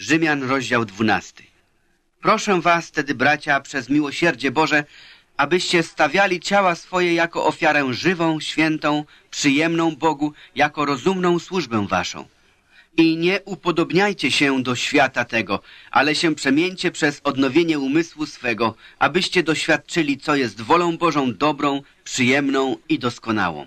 Rzymian, rozdział 12. Proszę was tedy, bracia, przez miłosierdzie Boże, abyście stawiali ciała swoje jako ofiarę żywą, świętą, przyjemną Bogu, jako rozumną służbę waszą. I nie upodobniajcie się do świata tego, ale się przemieńcie przez odnowienie umysłu swego, abyście doświadczyli, co jest wolą Bożą dobrą, przyjemną i doskonałą.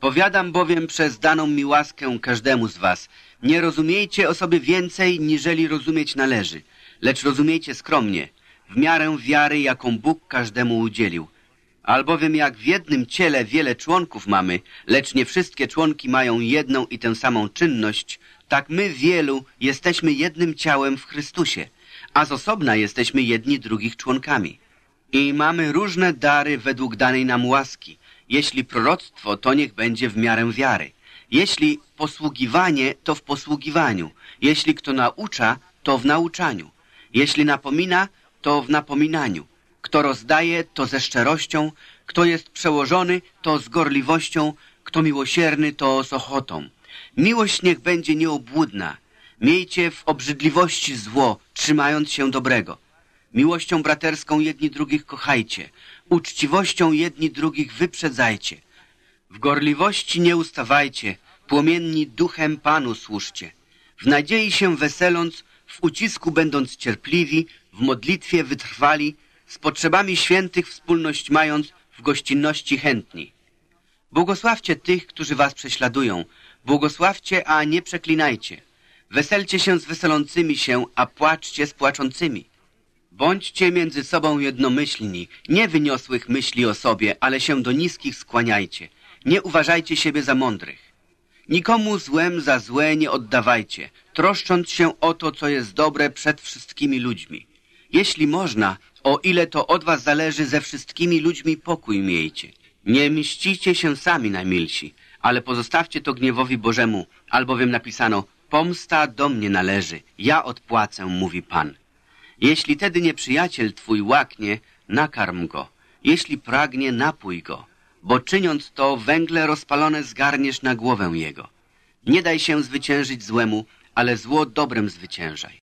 Powiadam bowiem przez daną mi łaskę każdemu z was, nie rozumiejcie o sobie więcej, niżeli rozumieć należy, lecz rozumiejcie skromnie, w miarę wiary, jaką Bóg każdemu udzielił. Albowiem jak w jednym ciele wiele członków mamy, lecz nie wszystkie członki mają jedną i tę samą czynność, tak my wielu jesteśmy jednym ciałem w Chrystusie, a z osobna jesteśmy jedni drugich członkami. I mamy różne dary według danej nam łaski. Jeśli proroctwo, to niech będzie w miarę wiary. Jeśli posługiwanie, to w posługiwaniu. Jeśli kto naucza, to w nauczaniu. Jeśli napomina, to w napominaniu. Kto rozdaje, to ze szczerością. Kto jest przełożony, to z gorliwością. Kto miłosierny, to z ochotą. Miłość niech będzie nieobłudna. Miejcie w obrzydliwości zło, trzymając się dobrego. Miłością braterską jedni drugich kochajcie. Uczciwością jedni drugich wyprzedzajcie. W gorliwości nie ustawajcie, płomienni duchem Panu służcie. W nadziei się weseląc, w ucisku będąc cierpliwi, w modlitwie wytrwali, z potrzebami świętych wspólność mając, w gościnności chętni. Błogosławcie tych, którzy was prześladują. Błogosławcie, a nie przeklinajcie. Weselcie się z weselącymi się, a płaczcie z płaczącymi. Bądźcie między sobą jednomyślni, nie wyniosłych myśli o sobie, ale się do niskich skłaniajcie. Nie uważajcie siebie za mądrych. Nikomu złem za złe nie oddawajcie, troszcząc się o to, co jest dobre przed wszystkimi ludźmi. Jeśli można, o ile to od was zależy, ze wszystkimi ludźmi pokój miejcie. Nie mścicie się sami najmilsi, ale pozostawcie to gniewowi Bożemu, albowiem napisano, pomsta do mnie należy, ja odpłacę, mówi Pan. Jeśli tedy nieprzyjaciel twój łaknie, nakarm go. Jeśli pragnie, napój go. Bo czyniąc to, węgle rozpalone zgarniesz na głowę jego. Nie daj się zwyciężyć złemu, ale zło dobrem zwyciężaj.